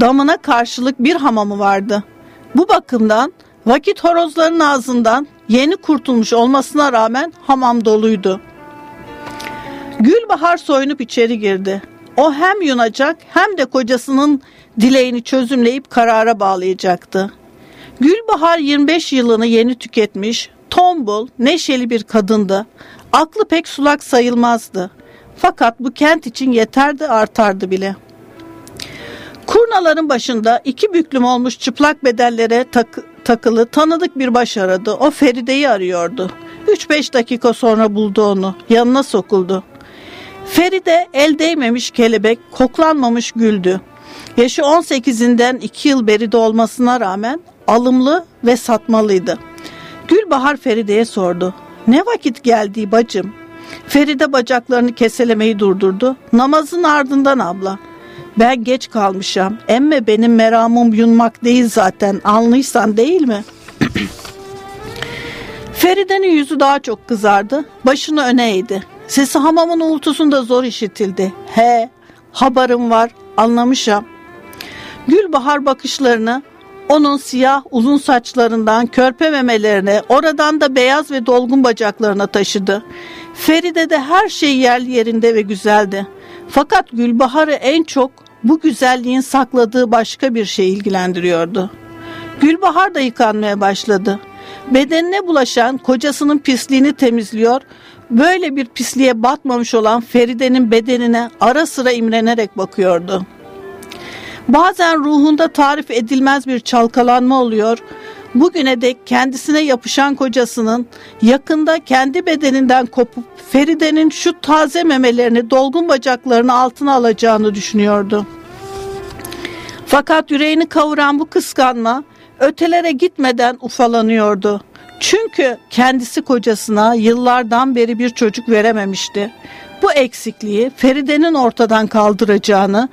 damına karşılık bir hamamı vardı. Bu bakımdan vakit horozların ağzından yeni kurtulmuş olmasına rağmen hamam doluydu. Gülbahar soyunup içeri girdi. O hem yunacak hem de kocasının dileğini çözümleyip karara bağlayacaktı. Gülbahar 25 yılını yeni tüketmiş, tombul, neşeli bir kadındı. Aklı pek sulak sayılmazdı. Fakat bu kent için yeterdi artardı bile. Kurnaların başında iki büklüm olmuş çıplak bedellere tak takılı tanıdık bir baş aradı. O Feride'yi arıyordu. 3-5 dakika sonra buldu onu. Yanına sokuldu. Feride el değmemiş kelebek, koklanmamış güldü. Yaşı 18'inden 2 yıl beride olmasına rağmen alımlı ve satmalıydı. Gülbahar Feride'ye sordu. Ne vakit geldi bacım? Feride bacaklarını keselemeyi durdurdu. Namazın ardından abla. Ben geç kalmışam. Emme benim meramım yunmak değil zaten. Anlıysan değil mi? Feride'nin yüzü daha çok kızardı. Başını öne eğdi. Sesi hamamın uğultusunda zor işitildi. He, haberim var, anlamışam. Gülbahar bakışlarını onun siyah uzun saçlarından körpe memelerine, oradan da beyaz ve dolgun bacaklarına taşıdı. Feride de her şey yerli yerinde ve güzeldi. Fakat Gülbahar'ı en çok bu güzelliğin sakladığı başka bir şey ilgilendiriyordu. Gülbahar da yıkanmaya başladı. Bedenine bulaşan kocasının pisliğini temizliyor Böyle bir pisliğe batmamış olan Feride'nin bedenine ara sıra imrenerek bakıyordu. Bazen ruhunda tarif edilmez bir çalkalanma oluyor. Bugüne dek kendisine yapışan kocasının yakında kendi bedeninden kopup Feride'nin şu taze memelerini, dolgun bacaklarını altına alacağını düşünüyordu. Fakat yüreğini kavuran bu kıskanma ötelere gitmeden ufalanıyordu. Çünkü kendisi kocasına yıllardan beri bir çocuk verememişti. Bu eksikliği Feride'nin ortadan kaldıracağını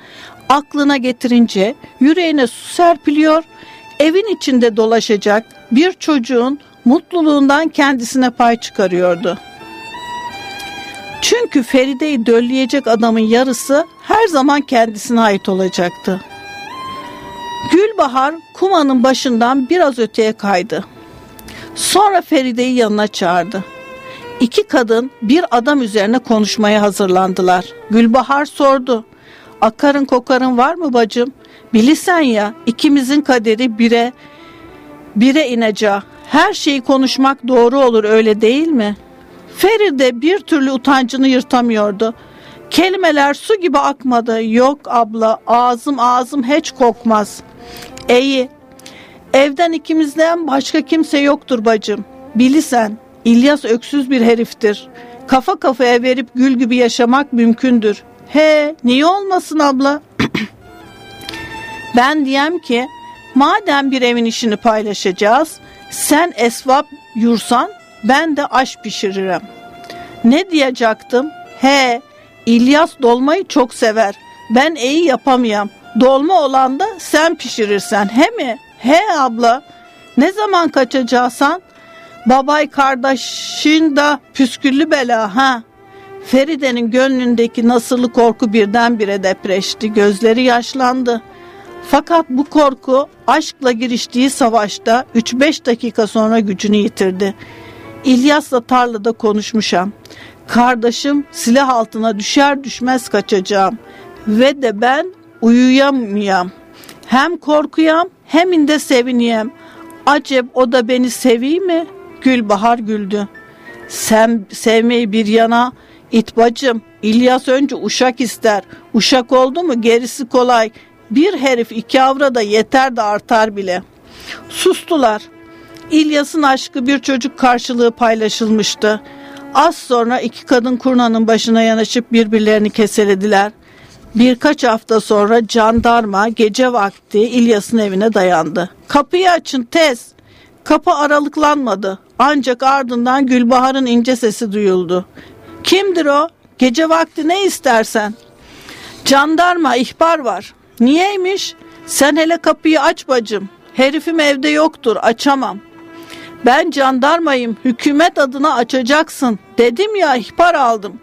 aklına getirince yüreğine su serpiliyor, evin içinde dolaşacak bir çocuğun mutluluğundan kendisine pay çıkarıyordu. Çünkü Feride'yi dölleyecek adamın yarısı her zaman kendisine ait olacaktı. Gülbahar kumanın başından biraz öteye kaydı. Sonra Feride'yi yanına çağırdı. İki kadın bir adam üzerine konuşmaya hazırlandılar. Gülbahar sordu. Akarın kokarın var mı bacım? Bilirsen ya ikimizin kaderi bire, bire ineceği. Her şeyi konuşmak doğru olur öyle değil mi? Feride bir türlü utancını yırtamıyordu. Kelimeler su gibi akmadı. Yok abla ağzım ağzım hiç kokmaz. İyi. Evden ikimizden başka kimse yoktur bacım. Bilisen İlyas öksüz bir heriftir. Kafa kafaya verip gül gibi yaşamak mümkündür. He niye olmasın abla? ben diyem ki madem bir evin işini paylaşacağız sen esvap yursan ben de aş pişiririm. Ne diyecektim? He İlyas dolmayı çok sever. Ben iyi yapamayam. Dolma olan da sen pişirirsen he mi? He abla. Ne zaman kaçacaksan? Babay kardeşin de püsküllü bela ha. Feride'nin gönlündeki nasırlı korku birdenbire depreşti. Gözleri yaşlandı. Fakat bu korku aşkla giriştiği savaşta 3-5 dakika sonra gücünü yitirdi. İlyas'la tarlada konuşmuşam. Kardeşim silah altına düşer düşmez kaçacağım. Ve de ben uyuyamayam. Hem korkuyam hem de seviniyem. Acep o da beni sevi mi? Gülbahar güldü. Sen sevmeyi bir yana it bacım. İlyas önce uşak ister. Uşak oldu mu gerisi kolay. Bir herif iki avra da yeter de artar bile. Sustular. İlyas'ın aşkı bir çocuk karşılığı paylaşılmıştı. Az sonra iki kadın kurnanın başına yanaşıp birbirlerini keselediler. Birkaç hafta sonra jandarma gece vakti İlyas'ın evine dayandı. Kapıyı açın tez. Kapı aralıklanmadı. Ancak ardından Gülbahar'ın ince sesi duyuldu. Kimdir o? Gece vakti ne istersen? Jandarma ihbar var. Niyeymiş? Sen hele kapıyı aç bacım. Herifim evde yoktur açamam. Ben jandarmayım hükümet adına açacaksın. Dedim ya ihbar aldım.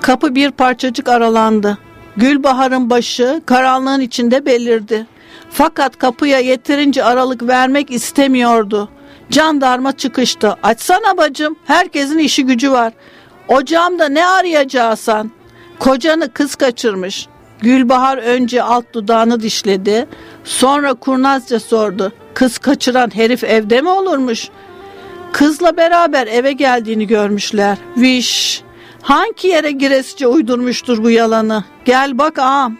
Kapı bir parçacık aralandı. Gülbahar'ın başı karanlığın içinde belirdi. Fakat kapıya yeterince aralık vermek istemiyordu. Jandarma çıkıştı. Açsana bacım herkesin işi gücü var. Ocağımda ne arayacaksan? Kocanı kız kaçırmış. Gülbahar önce alt dudağını dişledi. Sonra kurnazca sordu. Kız kaçıran herif evde mi olurmuş? Kızla beraber eve geldiğini görmüşler. Viş. Hangi yere giresice uydurmuştur bu yalanı? Gel bak ağam.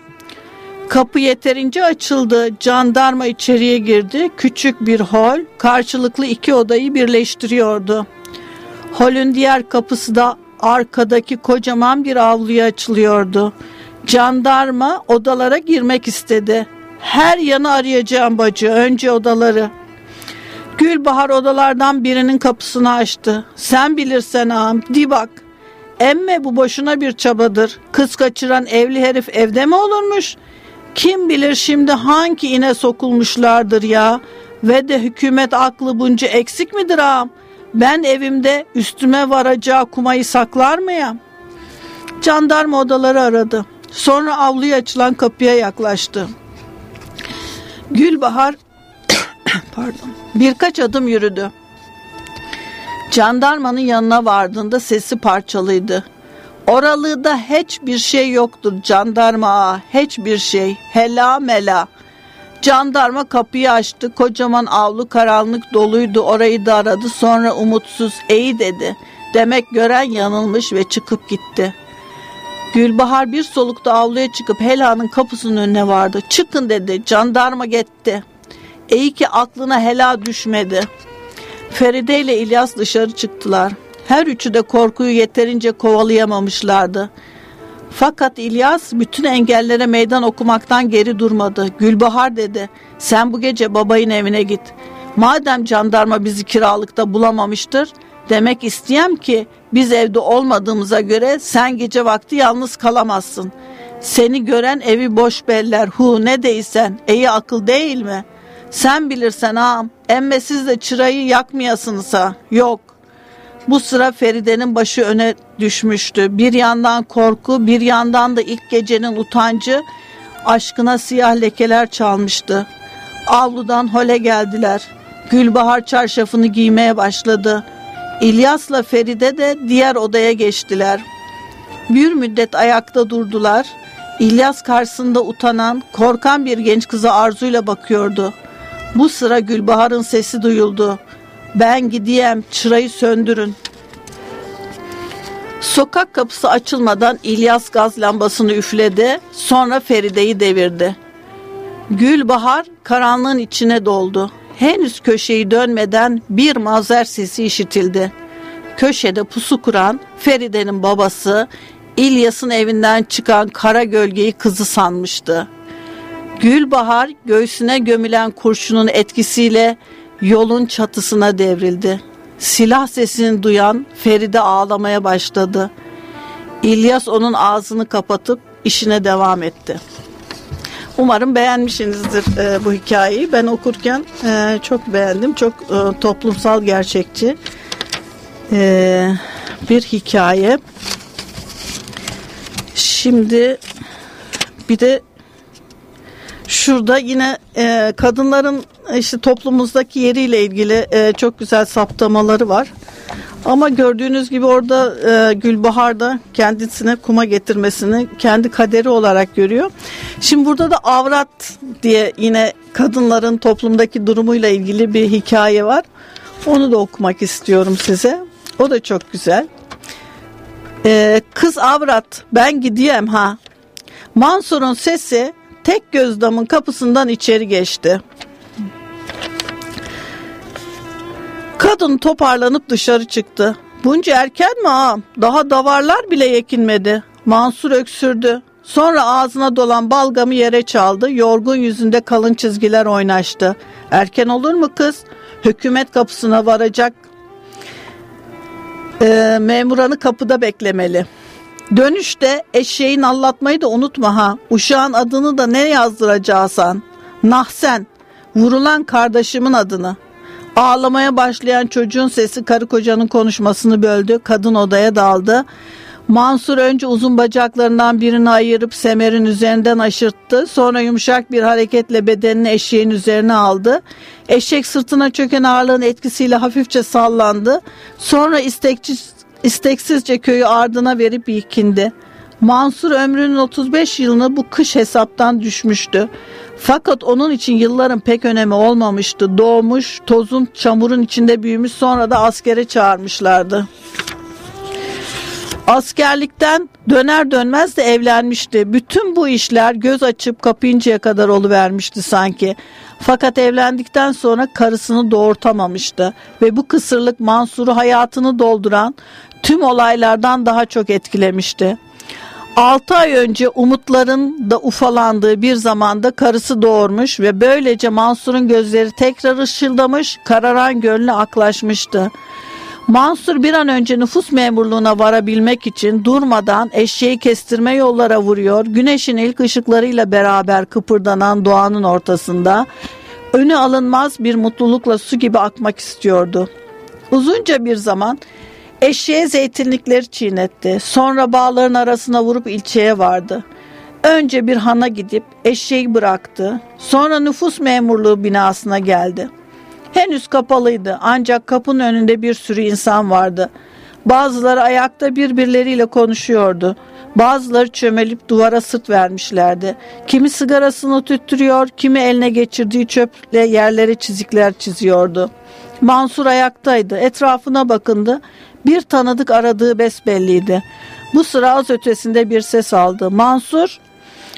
Kapı yeterince açıldı. Jandarma içeriye girdi. Küçük bir hol karşılıklı iki odayı birleştiriyordu. Holün diğer kapısı da arkadaki kocaman bir avluya açılıyordu. Jandarma odalara girmek istedi. Her yanı arayacağım bacı. Önce odaları. Gülbahar odalardan birinin kapısını açtı. Sen bilirsen ağam. Di bak. Emme bu boşuna bir çabadır. Kız kaçıran evli herif evde mi olurmuş? Kim bilir şimdi hangi ine sokulmuşlardır ya. Ve de hükümet aklı bunca eksik midir ağam? Ben evimde üstüme varacağı kumayı saklar mıyım? Jandarma odaları aradı. Sonra avluya açılan kapıya yaklaştı. Gülbahar pardon birkaç adım yürüdü. Jandarmanın yanına vardığında sesi parçalıydı. Oralıda hiçbir şey yoktur jandarma hiçbir şey hela mela. Jandarma kapıyı açtı kocaman avlu karanlık doluydu orayı da aradı sonra umutsuz iyi dedi. Demek gören yanılmış ve çıkıp gitti. Gülbahar bir solukta avluya çıkıp Hela'nın kapısının önüne vardı. Çıkın dedi jandarma gitti. İyi ki aklına Hela düşmedi. Feride ile İlyas dışarı çıktılar. Her üçü de korkuyu yeterince kovalayamamışlardı. Fakat İlyas bütün engellere meydan okumaktan geri durmadı. Gülbahar dedi, sen bu gece babayın evine git. Madem jandarma bizi kiralıkta bulamamıştır, demek isteyem ki biz evde olmadığımıza göre sen gece vakti yalnız kalamazsın. Seni gören evi boş beller, hu ne değilsen, iyi akıl değil mi? Sen bilirsen ağam, emme siz de çırayı yakmayasınsa, yok. Bu sıra Feride'nin başı öne düşmüştü. Bir yandan korku, bir yandan da ilk gecenin utancı aşkına siyah lekeler çalmıştı. Avludan hole geldiler. Gülbahar çarşafını giymeye başladı. İlyas'la Feride de diğer odaya geçtiler. Bir müddet ayakta durdular. İlyas karşısında utanan, korkan bir genç kıza arzuyla bakıyordu. Bu sıra Gülbahar'ın sesi duyuldu. Ben gideyim, çırayı söndürün. Sokak kapısı açılmadan İlyas gaz lambasını üfledi, sonra Feride'yi devirdi. Gülbahar karanlığın içine doldu. Henüz köşeyi dönmeden bir mazer sesi işitildi. Köşede pusu kuran Feride'nin babası İlyas'ın evinden çıkan kara gölgeyi kızı sanmıştı. Gülbahar göğsüne gömülen kurşunun etkisiyle yolun çatısına devrildi. Silah sesini duyan Feride ağlamaya başladı. İlyas onun ağzını kapatıp işine devam etti. Umarım beğenmişsinizdir e, bu hikayeyi. Ben okurken e, çok beğendim. Çok e, toplumsal gerçekçi e, bir hikaye. Şimdi bir de şurada yine e, kadınların işte toplumumuzdaki yeriyle ilgili e, çok güzel saptamaları var. Ama gördüğünüz gibi orada e, Gülbahar da kendisine kuma getirmesini kendi kaderi olarak görüyor. Şimdi burada da avrat diye yine kadınların toplumdaki durumuyla ilgili bir hikaye var. Onu da okumak istiyorum size. O da çok güzel. E, kız avrat ben gideyim ha. Mansur'un sesi tek göz damın kapısından içeri geçti. Kadın toparlanıp dışarı çıktı. Bunca erken mi ağam? Daha davarlar bile yekinmedi. Mansur öksürdü. Sonra ağzına dolan balgamı yere çaldı. Yorgun yüzünde kalın çizgiler oynaştı. Erken olur mu kız? Hükümet kapısına varacak. Ee, memuranı kapıda beklemeli. Dönüşte eşeğin anlatmayı da unutma ha. Uşağın adını da ne yazdıracaksan? Nahsen. Vurulan kardeşimin adını. Ağlamaya başlayan çocuğun sesi karı kocanın konuşmasını böldü. Kadın odaya daldı. Mansur önce uzun bacaklarından birini ayırıp semerin üzerinden aşırttı. Sonra yumuşak bir hareketle bedenini eşeğin üzerine aldı. Eşek sırtına çöken ağırlığın etkisiyle hafifçe sallandı. Sonra istekçi, isteksizce köyü ardına verip yikindi. Mansur ömrünün 35 yılını bu kış hesaptan düşmüştü. Fakat onun için yılların pek önemi olmamıştı. Doğmuş, tozun, çamurun içinde büyümüş sonra da askere çağırmışlardı. Askerlikten döner dönmez de evlenmişti. Bütün bu işler göz açıp kapayıncaya kadar oluvermişti sanki. Fakat evlendikten sonra karısını doğurtamamıştı ve bu kısırlık Mansur'u hayatını dolduran tüm olaylardan daha çok etkilemişti. 6 ay önce umutların da ufalandığı bir zamanda karısı doğurmuş ve böylece Mansur'un gözleri tekrar ışıldamış, kararan gönlü aklaşmıştı. Mansur bir an önce nüfus memurluğuna varabilmek için durmadan eşeği kestirme yollara vuruyor, güneşin ilk ışıklarıyla beraber kıpırdanan doğanın ortasında önü alınmaz bir mutlulukla su gibi akmak istiyordu. Uzunca bir zaman Eşeğe zeytinlikleri çiğnetti. Sonra bağların arasına vurup ilçeye vardı. Önce bir hana gidip eşeği bıraktı. Sonra nüfus memurluğu binasına geldi. Henüz kapalıydı ancak kapının önünde bir sürü insan vardı. Bazıları ayakta birbirleriyle konuşuyordu. Bazıları çömelip duvara sırt vermişlerdi. Kimi sigarasını tüttürüyor, kimi eline geçirdiği çöple yerlere çizikler çiziyordu. Mansur ayaktaydı. Etrafına bakındı. Bir tanıdık aradığı besbelliydi. Bu sıra az ötesinde bir ses aldı. Mansur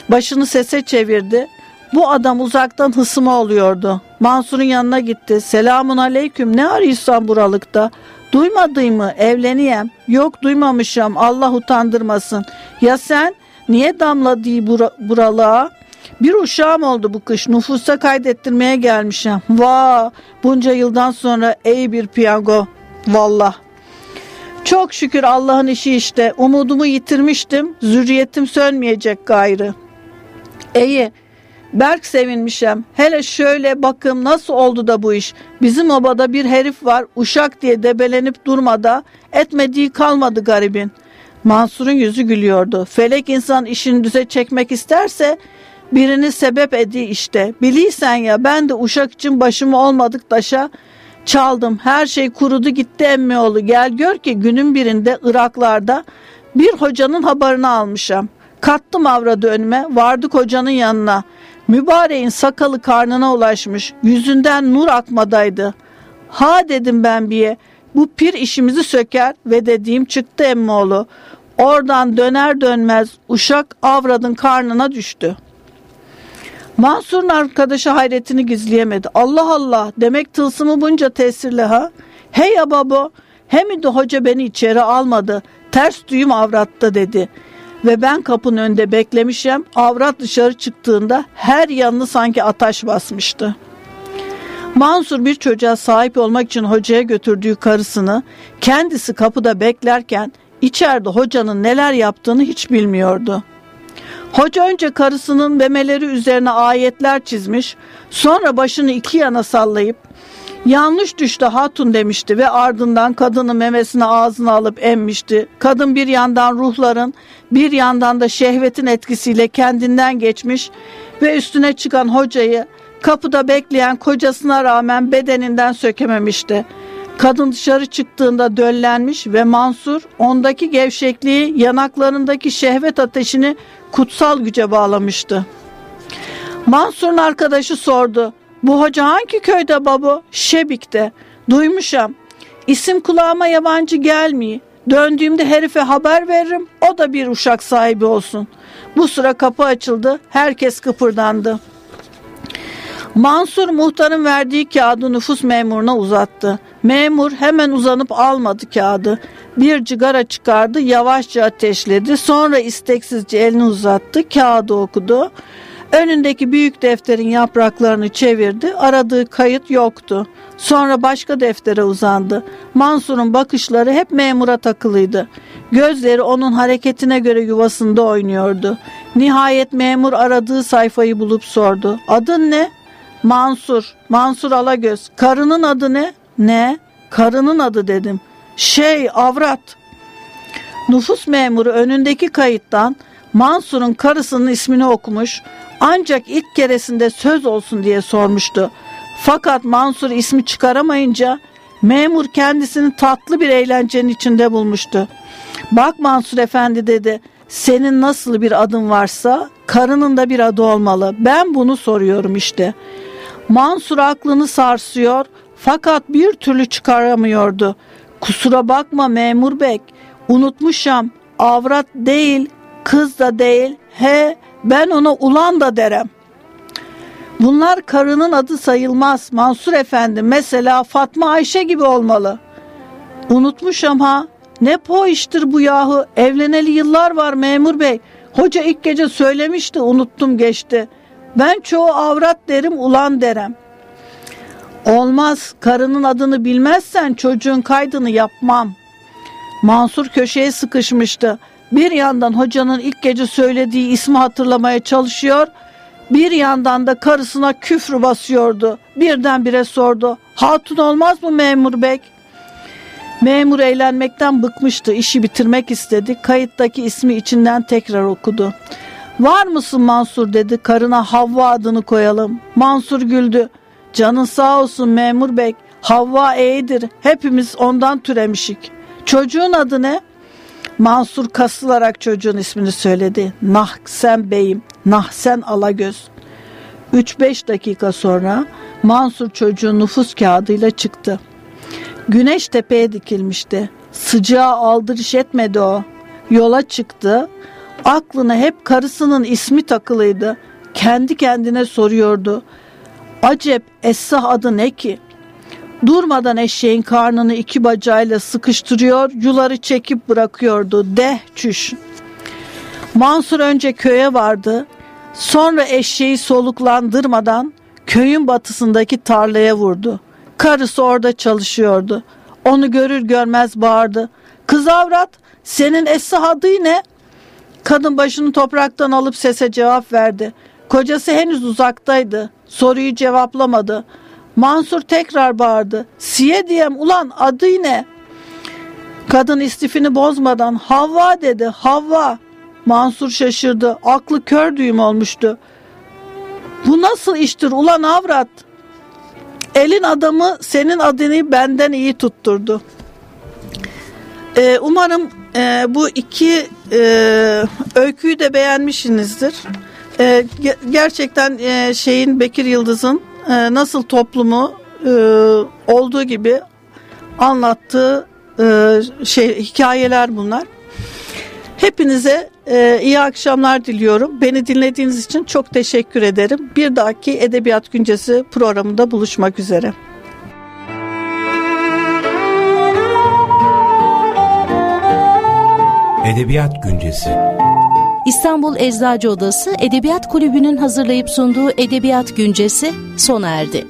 başını sese çevirdi. Bu adam uzaktan hısımı oluyordu. Mansur'un yanına gitti. Selamun aleyküm ne arıyorsun buralıkta? Duymadın mı evleniyem? Yok duymamışım Allah utandırmasın. Ya sen niye damladı bura, buralığa? Bir uşağım oldu bu kış nüfusa kaydettirmeye gelmişim. Va bunca yıldan sonra ey bir piyango. Vallah. Çok şükür Allah'ın işi işte. Umudumu yitirmiştim. Zürriyetim sönmeyecek gayrı. İyi. Berk sevinmişem. Hele şöyle bakım nasıl oldu da bu iş. Bizim obada bir herif var uşak diye debelenip durmada etmediği kalmadı garibin. Mansur'un yüzü gülüyordu. Felek insan işini düze çekmek isterse birini sebep edi işte. Biliysen ya ben de uşak için başımı olmadık taşa çaldım. Her şey kurudu gitti emmioğlu. Gel gör ki günün birinde Iraklarda bir hocanın haberini almışam. Kattım avradı önüme vardık hocanın yanına. Mübareğin sakalı karnına ulaşmış. Yüzünden nur akmadaydı. Ha dedim ben biye. Bu pir işimizi söker ve dediğim çıktı emmoğlu. Oradan döner dönmez uşak avradın karnına düştü. Mansur'un arkadaşı hayretini gizleyemedi. Allah Allah demek tılsımı bunca tesirli ha. Hey ya babo hem de hoca beni içeri almadı. Ters düğüm avratta dedi. Ve ben kapının önünde beklemişim. Avrat dışarı çıktığında her yanını sanki ataş basmıştı. Mansur bir çocuğa sahip olmak için hocaya götürdüğü karısını kendisi kapıda beklerken içeride hocanın neler yaptığını hiç bilmiyordu. Hoca önce karısının memeleri üzerine ayetler çizmiş, sonra başını iki yana sallayıp yanlış düştü hatun demişti ve ardından kadının memesini ağzına alıp emmişti. Kadın bir yandan ruhların bir yandan da şehvetin etkisiyle kendinden geçmiş ve üstüne çıkan hocayı kapıda bekleyen kocasına rağmen bedeninden sökememişti. Kadın dışarı çıktığında döllenmiş ve Mansur ondaki gevşekliği yanaklarındaki şehvet ateşini kutsal güce bağlamıştı. Mansur'un arkadaşı sordu. Bu hoca hangi köyde babu? Şebik'te. Duymuşam. İsim kulağıma yabancı gelmiyor. Döndüğümde herife haber veririm. O da bir uşak sahibi olsun. Bu sıra kapı açıldı. Herkes kıpırdandı. Mansur muhtarın verdiği kağıdı nüfus memuruna uzattı. Memur hemen uzanıp almadı kağıdı. Bir cigara çıkardı, yavaşça ateşledi. Sonra isteksizce elini uzattı, kağıdı okudu. Önündeki büyük defterin yapraklarını çevirdi. Aradığı kayıt yoktu. Sonra başka deftere uzandı. Mansur'un bakışları hep memura takılıydı. Gözleri onun hareketine göre yuvasında oynuyordu. Nihayet memur aradığı sayfayı bulup sordu. Adın ne? Mansur. Mansur Alagöz. Karının adı ne? Ne? Karının adı dedim. Şey avrat. Nüfus memuru önündeki kayıttan Mansur'un karısının ismini okumuş ancak ilk keresinde söz olsun diye sormuştu. Fakat Mansur ismi çıkaramayınca memur kendisini tatlı bir eğlencenin içinde bulmuştu. Bak Mansur efendi dedi senin nasıl bir adın varsa karının da bir adı olmalı. Ben bunu soruyorum işte. Mansur aklını sarsıyor fakat bir türlü çıkaramıyordu. Kusura bakma memur bey unutmuşam avrat değil kız da değil he ben ona ulan da derem. Bunlar karının adı sayılmaz Mansur Efendi. Mesela Fatma Ayşe gibi olmalı. Unutmuşam ha. Ne po iştir bu yahu. Evleneli yıllar var memur bey. Hoca ilk gece söylemişti unuttum geçti. Ben çoğu avrat derim ulan derem. Olmaz karının adını bilmezsen çocuğun kaydını yapmam. Mansur köşeye sıkışmıştı. Bir yandan hocanın ilk gece söylediği ismi hatırlamaya çalışıyor, bir yandan da karısına küfrü basıyordu. Birdenbire sordu. Hatun olmaz mı memur bey? Memur eğlenmekten bıkmıştı. işi bitirmek istedi. Kayıttaki ismi içinden tekrar okudu. Var mısın Mansur dedi. Karına Havva adını koyalım. Mansur güldü. Canın sağ olsun memur bey. Havva eğidir. Hepimiz ondan türemişik. Çocuğun adı ne? Mansur kasılarak çocuğun ismini söyledi. Nahsen beyim, Nahsen Alagöz. 3-5 dakika sonra Mansur çocuğun nüfus kağıdıyla çıktı. Güneş tepeye dikilmişti. Sıcağı aldırış etmedi o. Yola çıktı. Aklına hep karısının ismi takılıydı. Kendi kendine soruyordu. Acep Essah adı ne ki? Durmadan eşeğin karnını iki bacağıyla sıkıştırıyor, yuları çekip bırakıyordu. Deh çüş. Mansur önce köye vardı. Sonra eşeği soluklandırmadan köyün batısındaki tarlaya vurdu. Karısı orada çalışıyordu. Onu görür görmez bağırdı. Kız avrat senin Esra adı ne? Kadın başını topraktan alıp sese cevap verdi. Kocası henüz uzaktaydı. Soruyu cevaplamadı. Mansur tekrar bağırdı. Siye diyem ulan adı ne? Kadın istifini bozmadan Havva dedi Havva. Mansur şaşırdı. Aklı kör düğüm olmuştu. Bu nasıl iştir ulan avrat? Elin adamı senin adını benden iyi tutturdu. Ee, umarım e, bu iki e, öyküyü de beğenmişsinizdir. E, gerçekten e, şeyin Bekir Yıldız'ın e, nasıl toplumu e, olduğu gibi anlattığı e, şey hikayeler bunlar. Hepinize e, iyi akşamlar diliyorum. Beni dinlediğiniz için çok teşekkür ederim. Bir dahaki Edebiyat Güncesi programında buluşmak üzere.
Edebiyat Güncesi
İstanbul Eczacı Odası Edebiyat Kulübü'nün hazırlayıp sunduğu Edebiyat Güncesi sona erdi.